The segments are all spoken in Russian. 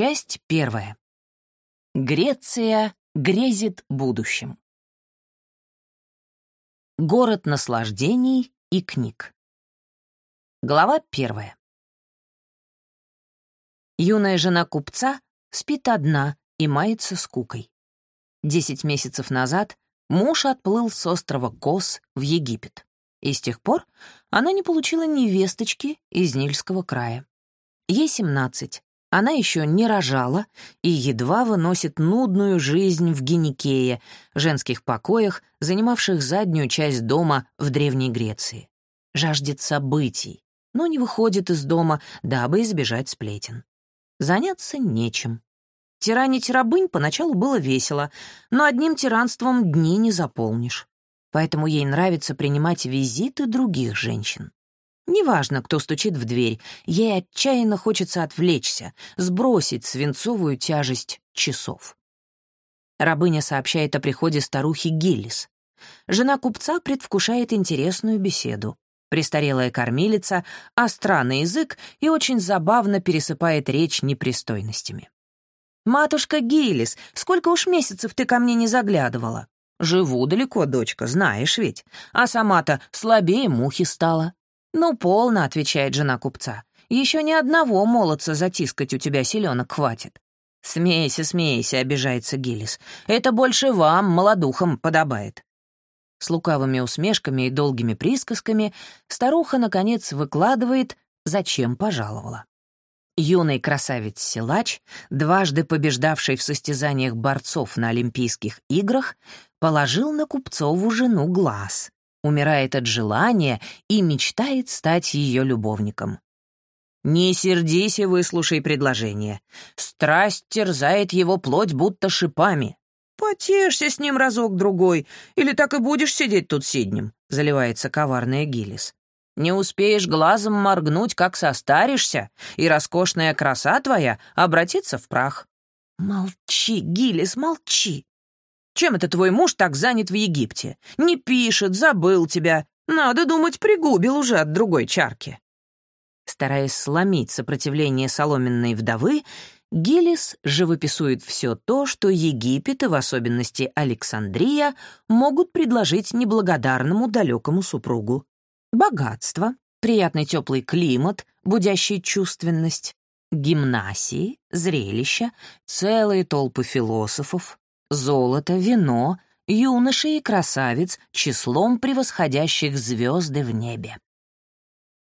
Часть первая. Греция грезит будущим. Город наслаждений и книг. Глава первая. Юная жена купца спит одна и мается скукой. Десять месяцев назад муж отплыл с острова Кос в Египет, и с тех пор она не получила ни весточки из Нильского края. Ей семнадцать, она еще не рожала и едва выносит нудную жизнь в Геникее, женских покоях, занимавших заднюю часть дома в Древней Греции. Жаждет событий, но не выходит из дома, дабы избежать сплетен. Заняться нечем. Тиранить рабынь поначалу было весело, но одним тиранством дни не заполнишь. Поэтому ей нравится принимать визиты других женщин. Неважно, кто стучит в дверь, ей отчаянно хочется отвлечься, сбросить свинцовую тяжесть часов. Рабыня сообщает о приходе старухи Гиллис. Жена купца предвкушает интересную беседу. Престарелая кормилица остра на язык и очень забавно пересыпает речь непристойностями. «Матушка Гиллис, сколько уж месяцев ты ко мне не заглядывала?» «Живу далеко, дочка, знаешь ведь. А сама-то слабее мухи стала. «Ну, полно», — отвечает жена купца. «Еще ни одного молодца затискать у тебя селенок хватит». «Смейся, смейся», — обижается Гиллис. «Это больше вам, молодухам, подобает». С лукавыми усмешками и долгими присказками старуха, наконец, выкладывает, зачем пожаловала. Юный красавец-силач, дважды побеждавший в состязаниях борцов на Олимпийских играх, положил на купцову жену глаз умирает от желания и мечтает стать ее любовником. Не сердись и выслушай предложение. Страсть терзает его плоть будто шипами. Потешься с ним разок-другой, или так и будешь сидеть тут сиднем, заливается коварная Гиллис. Не успеешь глазом моргнуть, как состаришься, и роскошная краса твоя обратится в прах. Молчи, Гиллис, молчи. Чем это твой муж так занят в Египте? Не пишет, забыл тебя. Надо думать, пригубил уже от другой чарки». Стараясь сломить сопротивление соломенной вдовы, Гиллис живописует все то, что Египет и в особенности Александрия могут предложить неблагодарному далекому супругу. Богатство, приятный теплый климат, будящий чувственность, гимнасии, зрелища, целые толпы философов, золото, вино, юноши и красавиц, числом превосходящих звезды в небе.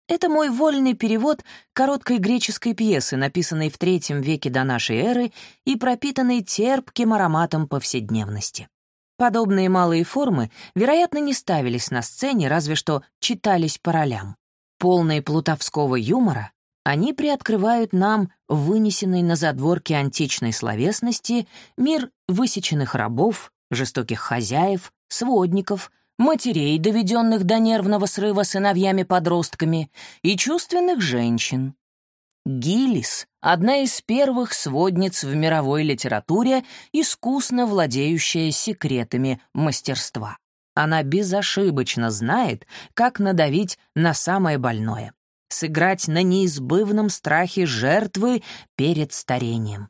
Это мой вольный перевод короткой греческой пьесы, написанной в третьем веке до нашей эры и пропитанной терпким ароматом повседневности. Подобные малые формы, вероятно, не ставились на сцене, разве что читались по ролям. Полные плутовского юмора, они приоткрывают нам вынесенный на задворки античной словесности мир высеченных рабов, жестоких хозяев, сводников, матерей, доведенных до нервного срыва сыновьями-подростками, и чувственных женщин. Гиллис — одна из первых сводниц в мировой литературе, искусно владеющая секретами мастерства. Она безошибочно знает, как надавить на самое больное сыграть на неизбывном страхе жертвы перед старением.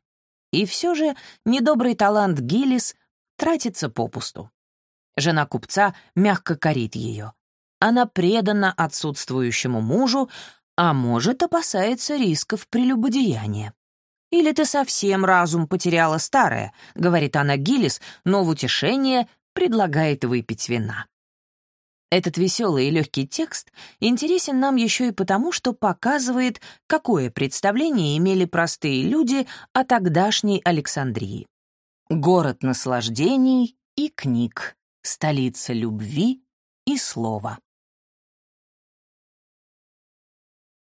И все же недобрый талант Гиллис тратится попусту. Жена купца мягко корит ее. Она предана отсутствующему мужу, а может, опасается рисков прелюбодеяния. «Или ты совсем разум потеряла старое», — говорит она Гиллис, но в утешение предлагает выпить вина. Этот веселый и легкий текст интересен нам еще и потому, что показывает, какое представление имели простые люди о тогдашней Александрии. Город наслаждений и книг, столица любви и слова.